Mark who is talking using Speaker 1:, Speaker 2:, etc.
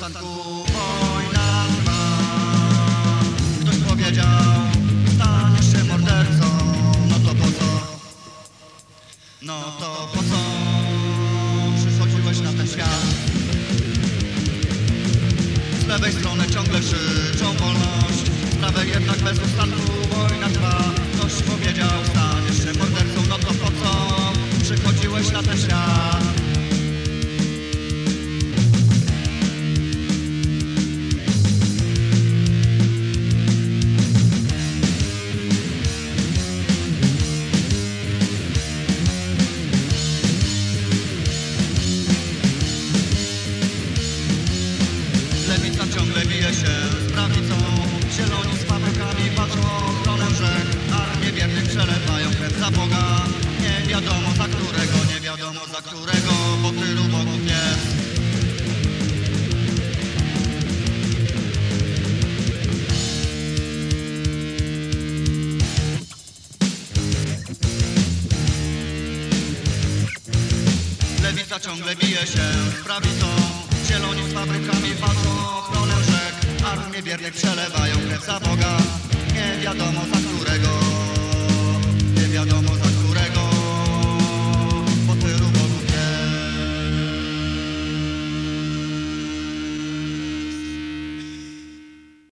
Speaker 1: przystanku wojna trwa Ktoś powiedział, staniesz się mordercą No to po co? No to po co przychodziłeś na ten świat? Z lewej strony ciągle krzyczą wolność Z prawej jednak bez ustanku Lewica ciągle bije się. Z prawicą Zieloni z fabrykami walczą o ochronę rzek Armie wiernych przelewają krew za Boga. Nie wiadomo za którego, nie wiadomo za którego Bo tylu bogów jest. Lewica ciągle bije się. Z prawicą Zieloni z fabrykami walczą o ochronę rzek Armie wiernych przelewają krew za Boga. Nie wiadomo za